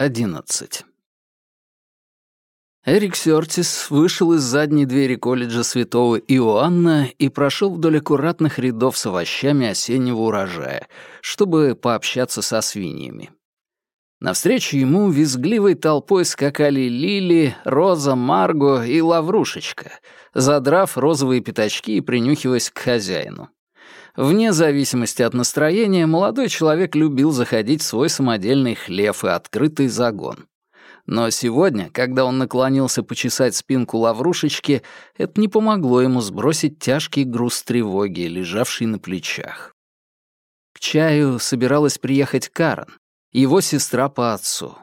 11. Эрик Сёртис вышел из задней двери колледжа Святого Иоанна и прошел вдоль аккуратных рядов с овощами осеннего урожая, чтобы пообщаться со свиньями. Навстречу ему визгливой толпой скакали Лили, Роза, Марго и Лаврушечка, задрав розовые пятачки и принюхиваясь к хозяину. Вне зависимости от настроения, молодой человек любил заходить в свой самодельный хлев и открытый загон. Но сегодня, когда он наклонился почесать спинку лаврушечки, это не помогло ему сбросить тяжкий груз тревоги, лежавший на плечах. К чаю собиралась приехать Карен, его сестра по отцу.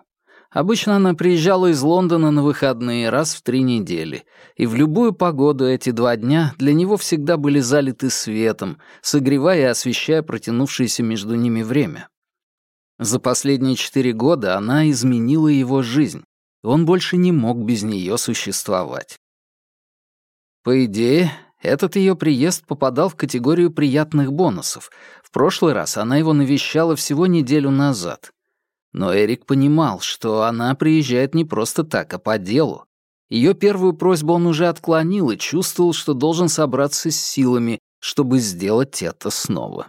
Обычно она приезжала из Лондона на выходные раз в три недели, и в любую погоду эти два дня для него всегда были залиты светом, согревая и освещая протянувшееся между ними время. За последние четыре года она изменила его жизнь, и он больше не мог без нее существовать. По идее, этот ее приезд попадал в категорию приятных бонусов. В прошлый раз она его навещала всего неделю назад. Но Эрик понимал, что она приезжает не просто так, а по делу. Ее первую просьбу он уже отклонил и чувствовал, что должен собраться с силами, чтобы сделать это снова.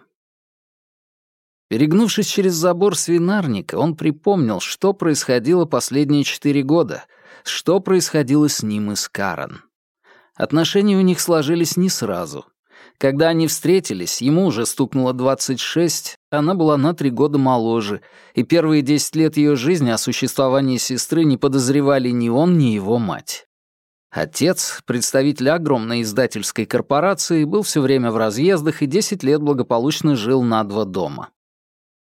Перегнувшись через забор свинарника, он припомнил, что происходило последние четыре года, что происходило с ним и с Карен. Отношения у них сложились не сразу. Когда они встретились, ему уже стукнуло 26, она была на три года моложе, и первые 10 лет ее жизни о существовании сестры не подозревали ни он, ни его мать. Отец, представитель огромной издательской корпорации, был все время в разъездах и 10 лет благополучно жил на два дома.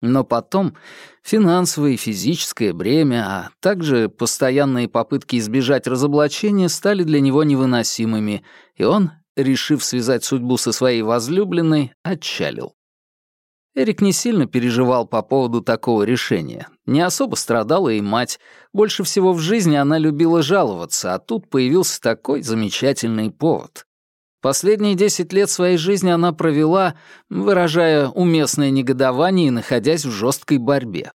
Но потом финансовое и физическое бремя, а также постоянные попытки избежать разоблачения стали для него невыносимыми, и он решив связать судьбу со своей возлюбленной, отчалил. Эрик не сильно переживал по поводу такого решения. Не особо страдала и мать. Больше всего в жизни она любила жаловаться, а тут появился такой замечательный повод. Последние десять лет своей жизни она провела, выражая уместное негодование и находясь в жесткой борьбе.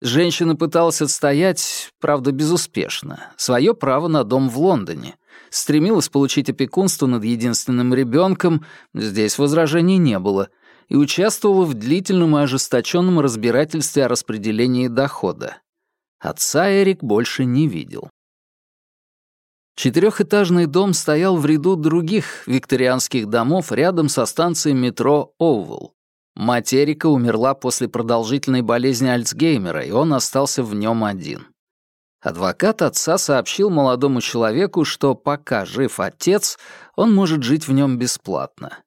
Женщина пыталась отстоять, правда, безуспешно, свое право на дом в Лондоне. Стремилась получить опекунство над единственным ребенком, здесь возражений не было, и участвовала в длительном и ожесточенном разбирательстве о распределении дохода. Отца Эрик больше не видел. Четырехэтажный дом стоял в ряду других викторианских домов рядом со станцией метро Оуэлл. Мать Эрика умерла после продолжительной болезни Альцгеймера, и он остался в нем один. Адвокат отца сообщил молодому человеку, что пока жив отец, он может жить в нем бесплатно.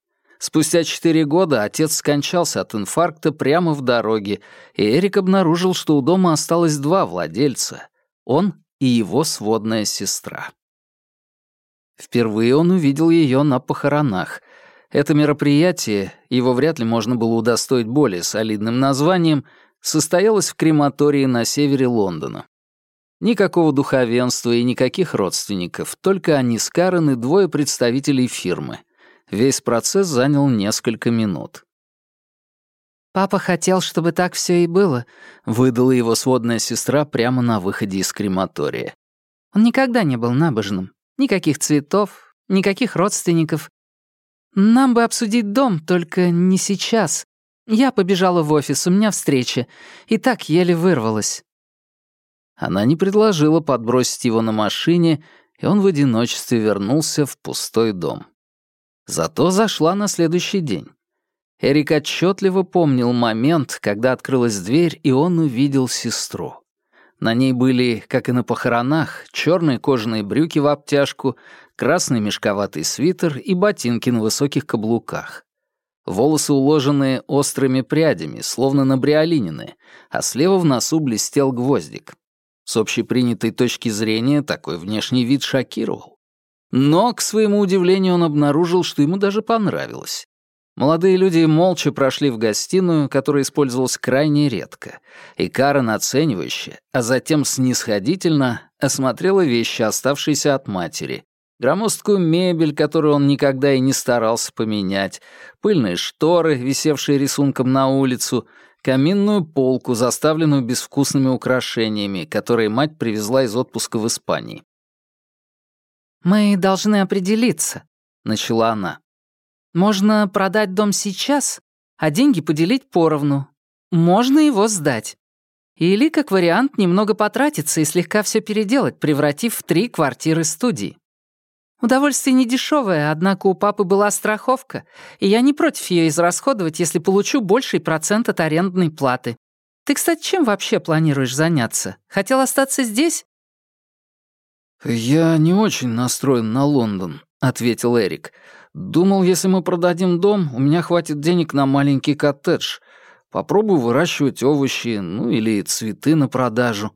Спустя четыре года отец скончался от инфаркта прямо в дороге, и Эрик обнаружил, что у дома осталось два владельца — он и его сводная сестра. Впервые он увидел ее на похоронах — это мероприятие, его вряд ли можно было удостоить более солидным названием, состоялось в крематории на севере Лондона. Никакого духовенства и никаких родственников, только они с Карен и двое представителей фирмы. Весь процесс занял несколько минут. «Папа хотел, чтобы так все и было», — выдала его сводная сестра прямо на выходе из крематория. «Он никогда не был набожным. Никаких цветов, никаких родственников, «Нам бы обсудить дом, только не сейчас. Я побежала в офис, у меня встреча, и так еле вырвалась». Она не предложила подбросить его на машине, и он в одиночестве вернулся в пустой дом. Зато зашла на следующий день. Эрик отчетливо помнил момент, когда открылась дверь, и он увидел сестру. На ней были, как и на похоронах, черные кожаные брюки в обтяжку, красный мешковатый свитер и ботинки на высоких каблуках. Волосы уложены острыми прядями, словно набриолинины, а слева в носу блестел гвоздик. С общепринятой точки зрения такой внешний вид шокировал. Но, к своему удивлению, он обнаружил, что ему даже понравилось. Молодые люди молча прошли в гостиную, которая использовалась крайне редко, и Карен оценивающе, а затем снисходительно осмотрела вещи, оставшиеся от матери. Громоздкую мебель, которую он никогда и не старался поменять, пыльные шторы, висевшие рисунком на улицу, каминную полку, заставленную безвкусными украшениями, которые мать привезла из отпуска в Испании. «Мы должны определиться», — начала она. «Можно продать дом сейчас, а деньги поделить поровну. Можно его сдать. Или, как вариант, немного потратиться и слегка все переделать, превратив в три квартиры студии. Удовольствие не дешевое, однако у папы была страховка, и я не против ее израсходовать, если получу больший процент от арендной платы. Ты, кстати, чем вообще планируешь заняться? Хотел остаться здесь? «Я не очень настроен на Лондон», — ответил Эрик. «Думал, если мы продадим дом, у меня хватит денег на маленький коттедж. Попробую выращивать овощи, ну или цветы на продажу».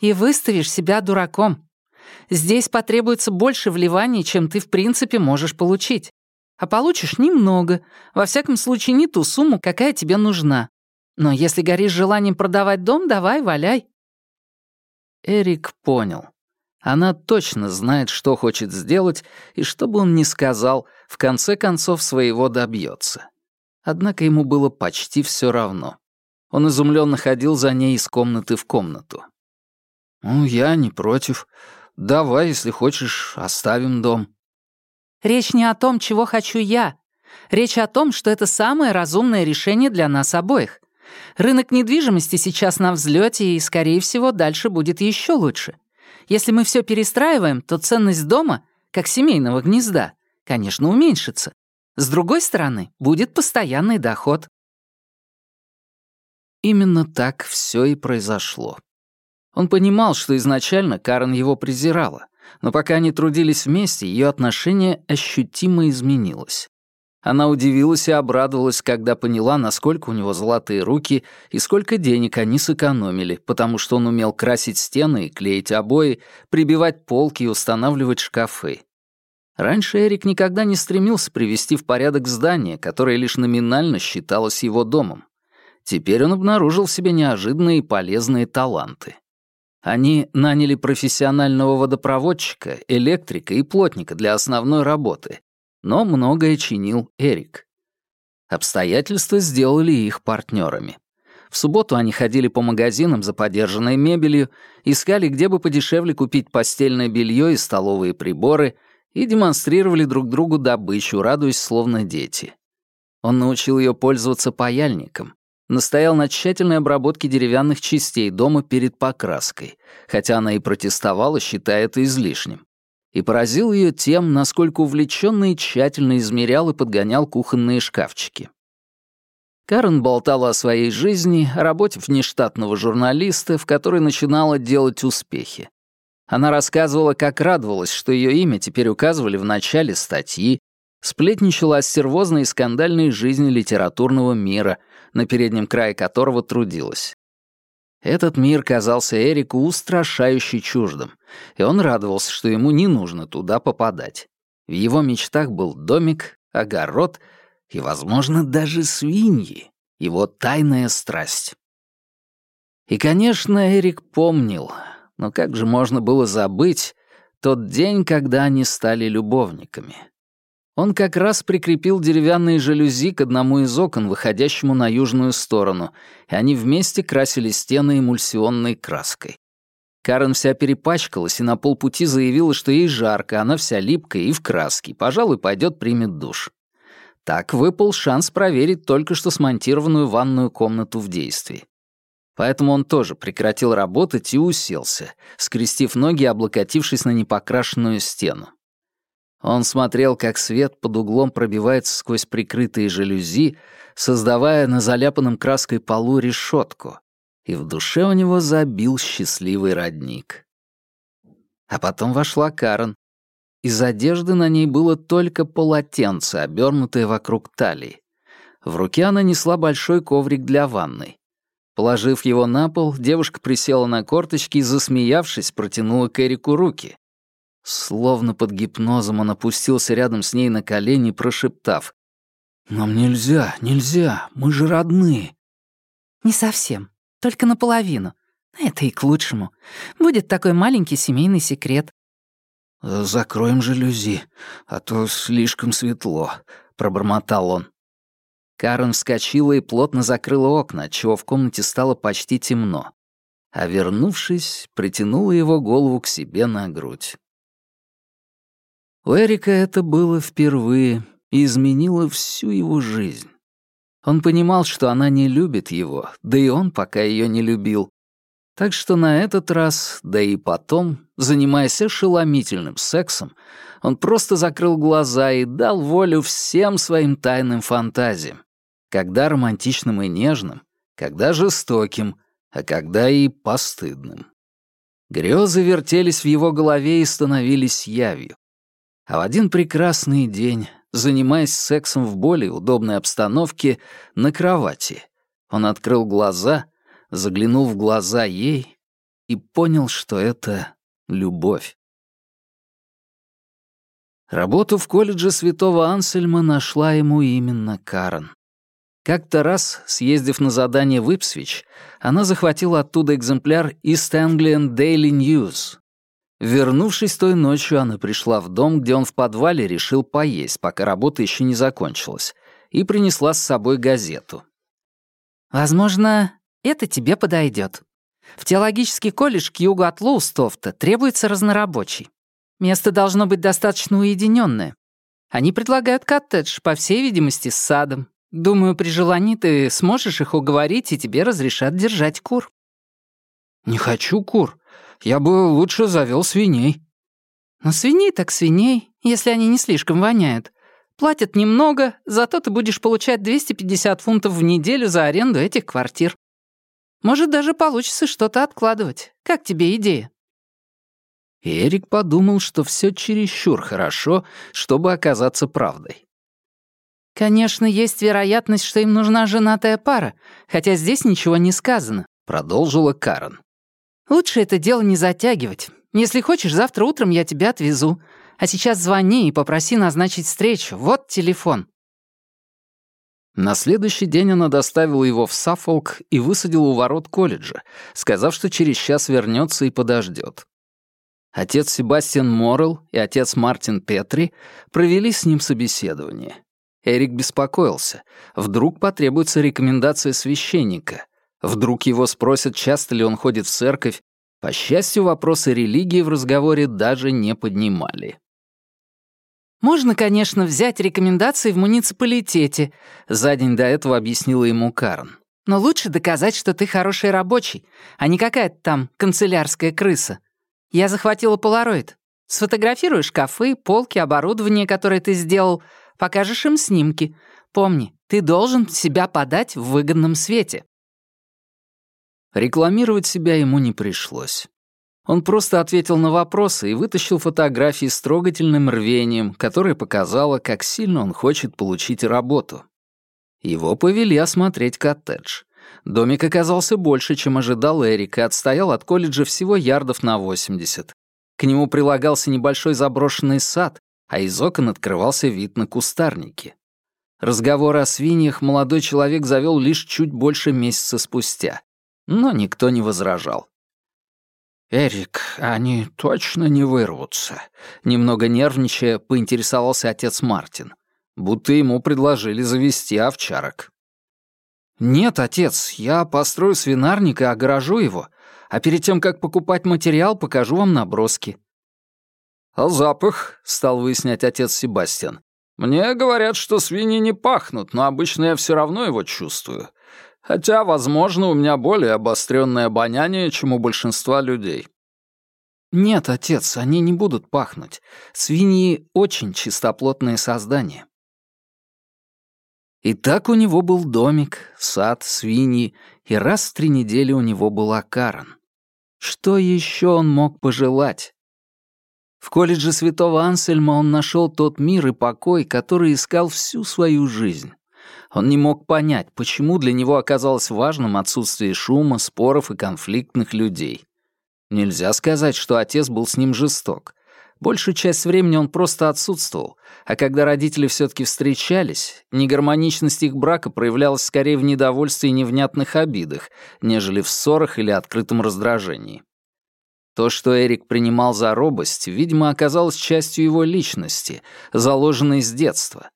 «И выставишь себя дураком. Здесь потребуется больше вливаний, чем ты в принципе можешь получить. А получишь немного, во всяком случае не ту сумму, какая тебе нужна. Но если горишь желанием продавать дом, давай, валяй». Эрик понял. Она точно знает, что хочет сделать, и что бы он ни сказал, в конце концов своего добьется. Однако ему было почти все равно. Он изумленно ходил за ней из комнаты в комнату. «Ну, я не против. Давай, если хочешь, оставим дом». Речь не о том, чего хочу я. Речь о том, что это самое разумное решение для нас обоих. Рынок недвижимости сейчас на взлете и, скорее всего, дальше будет еще лучше. Если мы все перестраиваем, то ценность дома, как семейного гнезда, конечно, уменьшится. С другой стороны, будет постоянный доход. Именно так все и произошло. Он понимал, что изначально Карен его презирала, но пока они трудились вместе, ее отношение ощутимо изменилось. Она удивилась и обрадовалась, когда поняла, насколько у него золотые руки и сколько денег они сэкономили, потому что он умел красить стены и клеить обои, прибивать полки и устанавливать шкафы. Раньше Эрик никогда не стремился привести в порядок здание, которое лишь номинально считалось его домом. Теперь он обнаружил в себе неожиданные и полезные таланты. Они наняли профессионального водопроводчика, электрика и плотника для основной работы, но многое чинил Эрик. Обстоятельства сделали их партнерами. В субботу они ходили по магазинам за подержанной мебелью, искали, где бы подешевле купить постельное белье и столовые приборы, и демонстрировали друг другу добычу, радуясь словно дети. Он научил ее пользоваться паяльником, настоял на тщательной обработке деревянных частей дома перед покраской, хотя она и протестовала, считая это излишним. И поразил ее тем, насколько увлеченно и тщательно измерял и подгонял кухонные шкафчики. Карен болтала о своей жизни, о работе внештатного журналиста, в которой начинала делать успехи. Она рассказывала, как радовалась, что ее имя теперь указывали в начале статьи, сплетничала о стервозной и скандальной жизни литературного мира, на переднем крае которого трудилась. Этот мир казался Эрику устрашающе чуждым, и он радовался, что ему не нужно туда попадать. В его мечтах был домик, огород и, возможно, даже свиньи, его тайная страсть. И, конечно, Эрик помнил, но как же можно было забыть тот день, когда они стали любовниками? Он как раз прикрепил деревянные жалюзи к одному из окон, выходящему на южную сторону, и они вместе красили стены эмульсионной краской. Карен вся перепачкалась и на полпути заявила, что ей жарко, она вся липкая и в краске, пожалуй, пойдет примет душ. Так выпал шанс проверить только что смонтированную ванную комнату в действии. Поэтому он тоже прекратил работать и уселся, скрестив ноги и облокотившись на непокрашенную стену. Он смотрел, как свет под углом пробивается сквозь прикрытые жалюзи, создавая на заляпанном краской полу решетку, и в душе у него забил счастливый родник. А потом вошла Карен. Из одежды на ней было только полотенце, обернутое вокруг талии. В руке она несла большой коврик для ванной. Положив его на пол, девушка присела на корточки и, засмеявшись, протянула к руки. Словно под гипнозом он опустился рядом с ней на колени, прошептав. «Нам нельзя, нельзя, мы же родные». «Не совсем, только наполовину. Это и к лучшему. Будет такой маленький семейный секрет». «Закроем жалюзи, а то слишком светло», — пробормотал он. Карен вскочила и плотно закрыла окна, отчего в комнате стало почти темно. А вернувшись, притянула его голову к себе на грудь. У Эрика это было впервые и изменило всю его жизнь. Он понимал, что она не любит его, да и он пока ее не любил. Так что на этот раз, да и потом, занимаясь ошеломительным сексом, он просто закрыл глаза и дал волю всем своим тайным фантазиям. Когда романтичным и нежным, когда жестоким, а когда и постыдным. Грезы вертелись в его голове и становились явью. А в один прекрасный день, занимаясь сексом в более удобной обстановке, на кровати, он открыл глаза, заглянул в глаза ей и понял, что это любовь. Работу в колледже святого Ансельма нашла ему именно Карен. Как-то раз, съездив на задание в Ипсвич, она захватила оттуда экземпляр East Anglian Daily News. Вернувшись той ночью, она пришла в дом, где он в подвале решил поесть, пока работа еще не закончилась, и принесла с собой газету. «Возможно, это тебе подойдет. В теологический колледж к югу от Лоустофта требуется разнорабочий. Место должно быть достаточно уединенное. Они предлагают коттедж, по всей видимости, с садом. Думаю, при желании ты сможешь их уговорить, и тебе разрешат держать кур». «Не хочу кур. Я бы лучше завел свиней». «Ну, свиней так свиней, если они не слишком воняют. Платят немного, зато ты будешь получать 250 фунтов в неделю за аренду этих квартир. Может, даже получится что-то откладывать. Как тебе идея?» Эрик подумал, что все чересчур хорошо, чтобы оказаться правдой. «Конечно, есть вероятность, что им нужна женатая пара, хотя здесь ничего не сказано», — продолжила Карен. «Лучше это дело не затягивать. Если хочешь, завтра утром я тебя отвезу. А сейчас звони и попроси назначить встречу. Вот телефон». На следующий день она доставила его в Саффолк и высадила у ворот колледжа, сказав, что через час вернется и подождет. Отец Себастьян Моррелл и отец Мартин Петри провели с ним собеседование. Эрик беспокоился. Вдруг потребуется рекомендация священника. Вдруг его спросят, часто ли он ходит в церковь. По счастью, вопросы религии в разговоре даже не поднимали. «Можно, конечно, взять рекомендации в муниципалитете», за день до этого объяснила ему Карн. «Но лучше доказать, что ты хороший рабочий, а не какая-то там канцелярская крыса. Я захватила полароид. Сфотографирую шкафы, полки, оборудование, которое ты сделал, покажешь им снимки. Помни, ты должен себя подать в выгодном свете». Рекламировать себя ему не пришлось. Он просто ответил на вопросы и вытащил фотографии с трогательным рвением, которое показало, как сильно он хочет получить работу. Его повели осмотреть коттедж. Домик оказался больше, чем ожидал Эрик, и отстоял от колледжа всего ярдов на 80. К нему прилагался небольшой заброшенный сад, а из окон открывался вид на кустарники. Разговор о свиньях молодой человек завел лишь чуть больше месяца спустя, но никто не возражал. «Эрик, они точно не вырвутся», — немного нервничая, поинтересовался отец Мартин, будто ему предложили завести овчарок. «Нет, отец, я построю свинарник и огорожу его, а перед тем, как покупать материал, покажу вам наброски. «А запах?» — стал выяснять отец Себастьян. «Мне говорят, что свиньи не пахнут, но обычно я все равно его чувствую. Хотя, возможно, у меня более обостренное обоняние, чем у большинства людей». «Нет, отец, они не будут пахнуть. Свиньи — очень чистоплотные создания». И так у него был домик, сад, свиньи, и раз в три недели у него была Карен. Что еще он мог пожелать? В колледже святого Ансельма он нашел тот мир и покой, который искал всю свою жизнь. Он не мог понять, почему для него оказалось важным отсутствие шума, споров и конфликтных людей. Нельзя сказать, что отец был с ним жесток. Большую часть времени он просто отсутствовал, а когда родители все-таки встречались, негармоничность их брака проявлялась скорее в недовольстве и невнятных обидах, нежели в ссорах или открытом раздражении. То, что Эрик принимал за робость, видимо, оказалось частью его личности, заложенной с детства.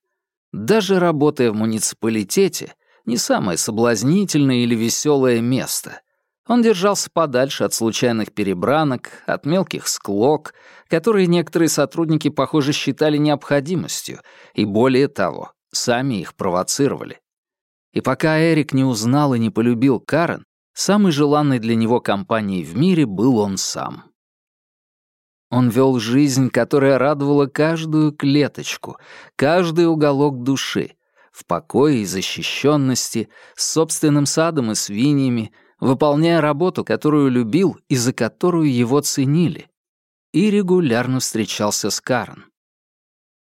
Даже работая в муниципалитете, не самое соблазнительное или веселое место. Он держался подальше от случайных перебранок, от мелких склок, которые некоторые сотрудники, похоже, считали необходимостью, и более того, сами их провоцировали. И пока Эрик не узнал и не полюбил Карен, самой желанной для него компанией в мире был он сам. Он вел жизнь, которая радовала каждую клеточку, каждый уголок души, в покое и защищенности, с собственным садом и свиньями, выполняя работу, которую любил и за которую его ценили, и регулярно встречался с Карен.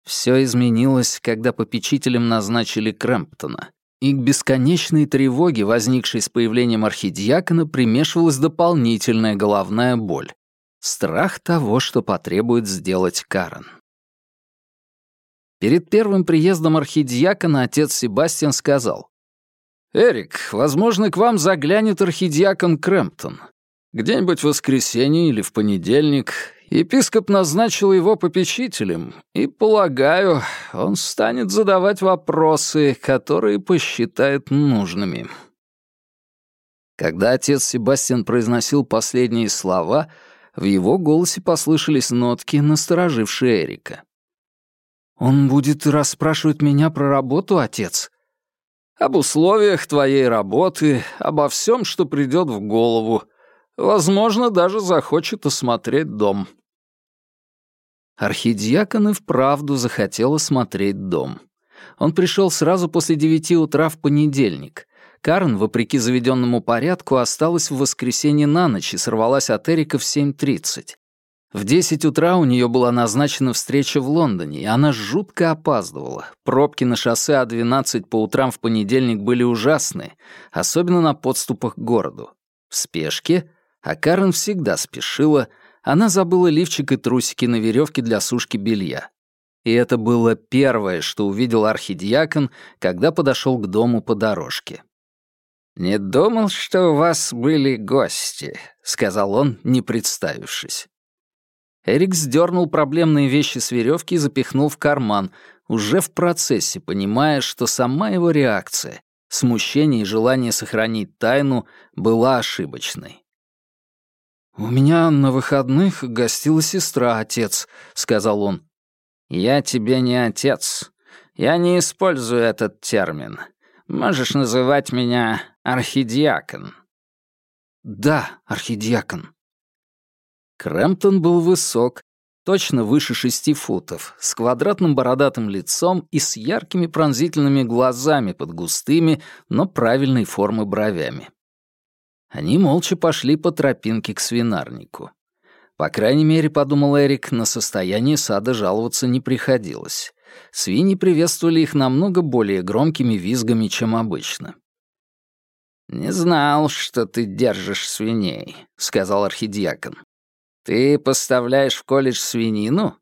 Все изменилось, когда попечителем назначили Крэмптона, и к бесконечной тревоге, возникшей с появлением архидиакона, примешивалась дополнительная головная боль. Страх того, что потребует сделать Карен. Перед первым приездом архидиакона отец Себастьян сказал, «Эрик, возможно, к вам заглянет архидиакон Крэмптон. Где-нибудь в воскресенье или в понедельник. Епископ назначил его попечителем, и, полагаю, он станет задавать вопросы, которые посчитает нужными». Когда отец Себастьян произносил последние слова — в его голосе послышались нотки, насторожившие Эрика. «Он будет расспрашивать меня про работу, отец?» «Об условиях твоей работы, обо всем, что придет в голову. Возможно, даже захочет осмотреть дом». Архидиакон и вправду захотел осмотреть дом. Он пришел сразу после девяти утра в понедельник, Карн, вопреки заведенному порядку, осталась в воскресенье на ночь и сорвалась от Эрика в 7.30. В 10 утра у нее была назначена встреча в Лондоне, и она жутко опаздывала. Пробки на шоссе А12 по утрам в понедельник были ужасные, особенно на подступах к городу. В спешке, а Карен всегда спешила, она забыла лифчик и трусики на веревке для сушки белья. И это было первое, что увидел архидиакон, когда подошел к дому по дорожке. «Не думал, что у вас были гости», — сказал он, не представившись. Эрик сдернул проблемные вещи с веревки и запихнул в карман, уже в процессе, понимая, что сама его реакция, смущение и желание сохранить тайну была ошибочной. «У меня на выходных гостила сестра, отец», — сказал он. «Я тебе не отец. Я не использую этот термин. Можешь называть меня архидиакон». «Да, архидиакон». Крэмптон был высок, точно выше шести футов, с квадратным бородатым лицом и с яркими пронзительными глазами под густыми, но правильной формы бровями. Они молча пошли по тропинке к свинарнику. По крайней мере, подумал Эрик, на состояние сада жаловаться не приходилось. Свиньи приветствовали их намного более громкими визгами, чем обычно. «Не знал, что ты держишь свиней», — сказал архидиакон. «Ты поставляешь в колледж свинину?»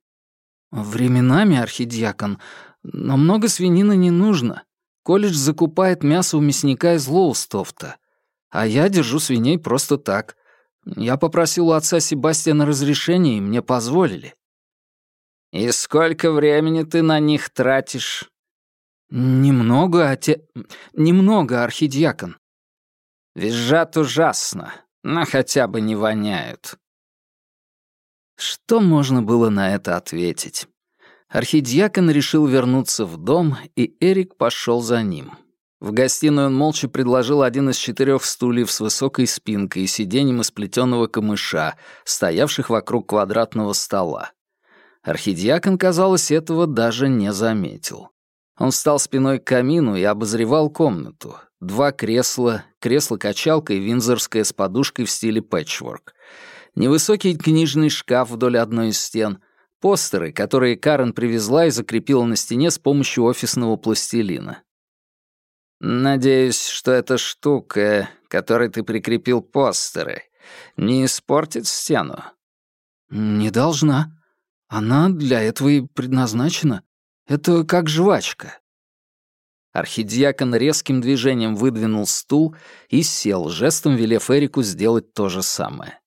«Временами, архидиакон, но много свинины не нужно. Колледж закупает мясо у мясника из Лоустофта, а я держу свиней просто так. Я попросил у отца Себастьяна разрешения, и мне позволили. «И сколько времени ты на них тратишь?» «Немного, оте... Немного, архидиакон». «Визжат ужасно, но хотя бы не воняют». Что можно было на это ответить? Архидиакон решил вернуться в дом, и Эрик пошел за ним. В гостиную он молча предложил один из четырех стульев с высокой спинкой и сиденьем из плетеного камыша, стоявших вокруг квадратного стола. Архидиакон, казалось, этого даже не заметил. Он встал спиной к камину и обозревал комнату. Два кресла, кресло-качалка и винзорское с подушкой в стиле пэтчворк. Невысокий книжный шкаф вдоль одной из стен. Постеры, которые Карен привезла и закрепила на стене с помощью офисного пластилина. «Надеюсь, что эта штука, которой ты прикрепил постеры, не испортит стену?» «Не должна», она для этого и предназначена. Это как жвачка. Архидиакон резким движением выдвинул стул и сел, жестом велев Эрику сделать то же самое.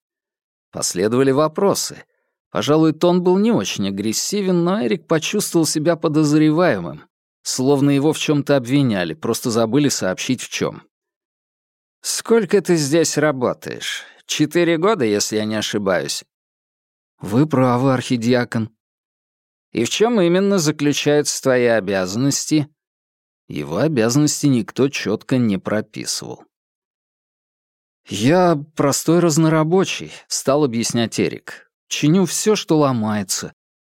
Последовали вопросы. Пожалуй, тон был не очень агрессивен, но Эрик почувствовал себя подозреваемым. словно его в чем-то обвиняли, просто забыли сообщить в чем. «Сколько ты здесь работаешь? Четыре года, если я не ошибаюсь?» «Вы правы, архидиакон». «И в чем именно заключаются твои обязанности?» Его обязанности никто четко не прописывал. «Я простой разнорабочий», — стал объяснять Эрик. «Чиню все, что ломается.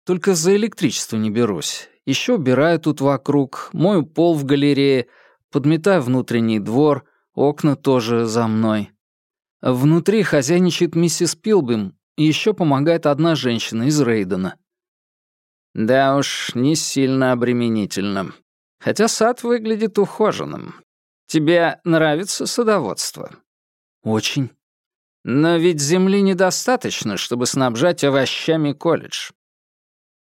Только за электричество не берусь. Еще убираю тут вокруг, мою пол в галерее, подметаю внутренний двор, окна тоже за мной. Внутри хозяйничает миссис Пилбим, и еще помогает одна женщина из Рейдена. Да уж, не сильно обременительно. Хотя сад выглядит ухоженным. Тебе нравится садоводство? Очень. Но ведь земли недостаточно, чтобы снабжать овощами колледж.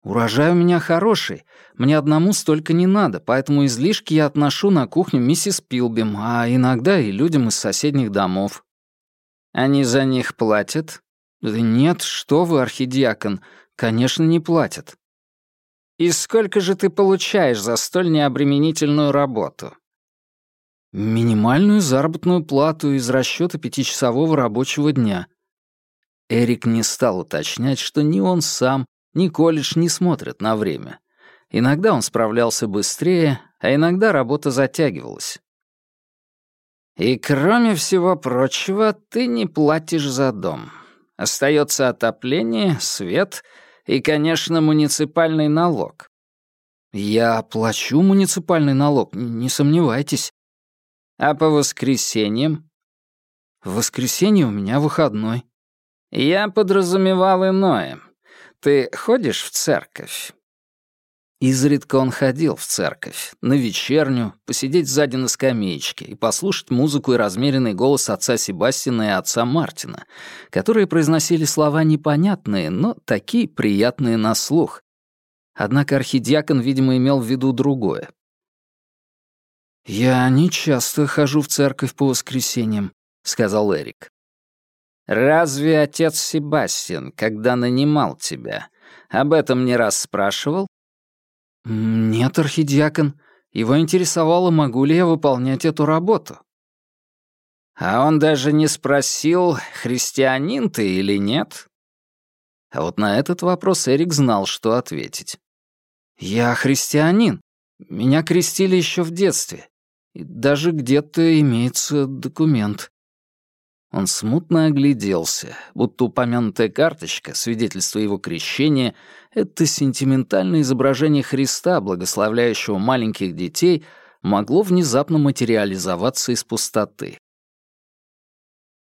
Урожай у меня хороший, мне одному столько не надо, поэтому излишки я отношу на кухню миссис Пилбим, а иногда и людям из соседних домов. Они за них платят? Да нет, что вы, архидиакон, конечно, не платят. И сколько же ты получаешь за столь необременительную работу? Минимальную заработную плату из расчета пятичасового рабочего дня. Эрик не стал уточнять, что ни он сам, ни колледж не смотрят на время. Иногда он справлялся быстрее, а иногда работа затягивалась. «И кроме всего прочего, ты не платишь за дом. Остается отопление, свет и, конечно, муниципальный налог». «Я плачу муниципальный налог, не сомневайтесь». «А по воскресеньям?» «В воскресенье у меня выходной». «Я подразумевал иное. Ты ходишь в церковь?» Изредка он ходил в церковь, на вечерню, посидеть сзади на скамеечке и послушать музыку и размеренный голос отца Себастьяна и отца Мартина, которые произносили слова непонятные, но такие приятные на слух. Однако архидиакон, видимо, имел в виду другое. «Я не часто хожу в церковь по воскресеньям», — сказал Эрик. «Разве отец Себастьян, когда нанимал тебя, об этом не раз спрашивал?» «Нет, архидиакон. Его интересовало, могу ли я выполнять эту работу». «А он даже не спросил, христианин ты или нет?» А вот на этот вопрос Эрик знал, что ответить. «Я христианин. Меня крестили еще в детстве. И даже где-то имеется документ». Он смутно огляделся, будто упомянутая карточка, свидетельство его крещения, это сентиментальное изображение Христа, благословляющего маленьких детей, могло внезапно материализоваться из пустоты.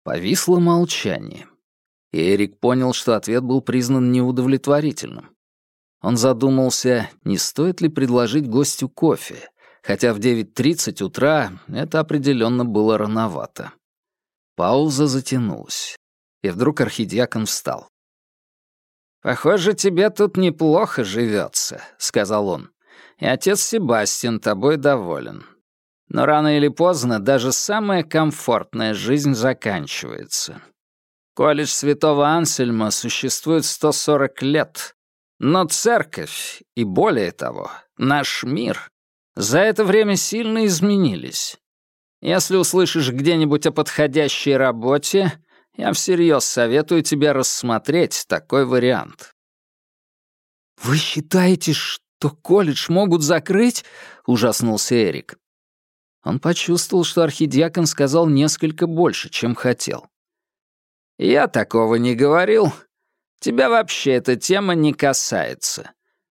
Повисло молчание. И Эрик понял, что ответ был признан неудовлетворительным. Он задумался, не стоит ли предложить гостю кофе, хотя в 9.30 утра это определенно было рановато. Пауза затянулась. И вдруг архидиакон встал. «Похоже, тебе тут неплохо живется», — сказал он. «И отец Себастьян тобой доволен. Но рано или поздно даже самая комфортная жизнь заканчивается. Колледж Святого Ансельма существует 140 лет, но церковь, и более того, наш мир, за это время сильно изменились. Если услышишь где-нибудь о подходящей работе, я всерьез советую тебе рассмотреть такой вариант». «Вы считаете, что колледж могут закрыть?» — ужаснулся Эрик. Он почувствовал, что архидиакон сказал несколько больше, чем хотел. «Я такого не говорил. Тебя вообще эта тема не касается.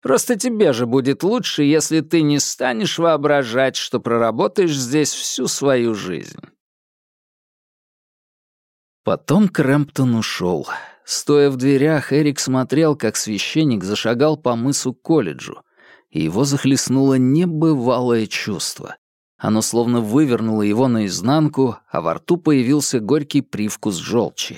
Просто тебе же будет лучше, если ты не станешь воображать, что проработаешь здесь всю свою жизнь». Потом Крэмптон ушел. Стоя в дверях, Эрик смотрел, как священник зашагал по мысу к колледжу, и его захлестнуло небывалое чувство. Оно словно вывернуло его наизнанку, а во рту появился горький привкус желчи.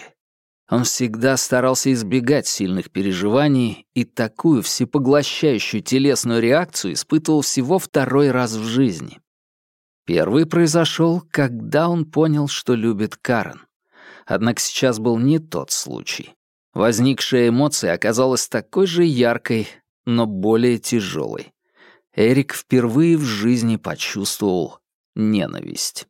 Он всегда старался избегать сильных переживаний и такую всепоглощающую телесную реакцию испытывал всего второй раз в жизни. Первый произошел, когда он понял, что любит Карен. Однако сейчас был не тот случай. Возникшая эмоция оказалась такой же яркой, но более тяжелой. Эрик впервые в жизни почувствовал ненависть.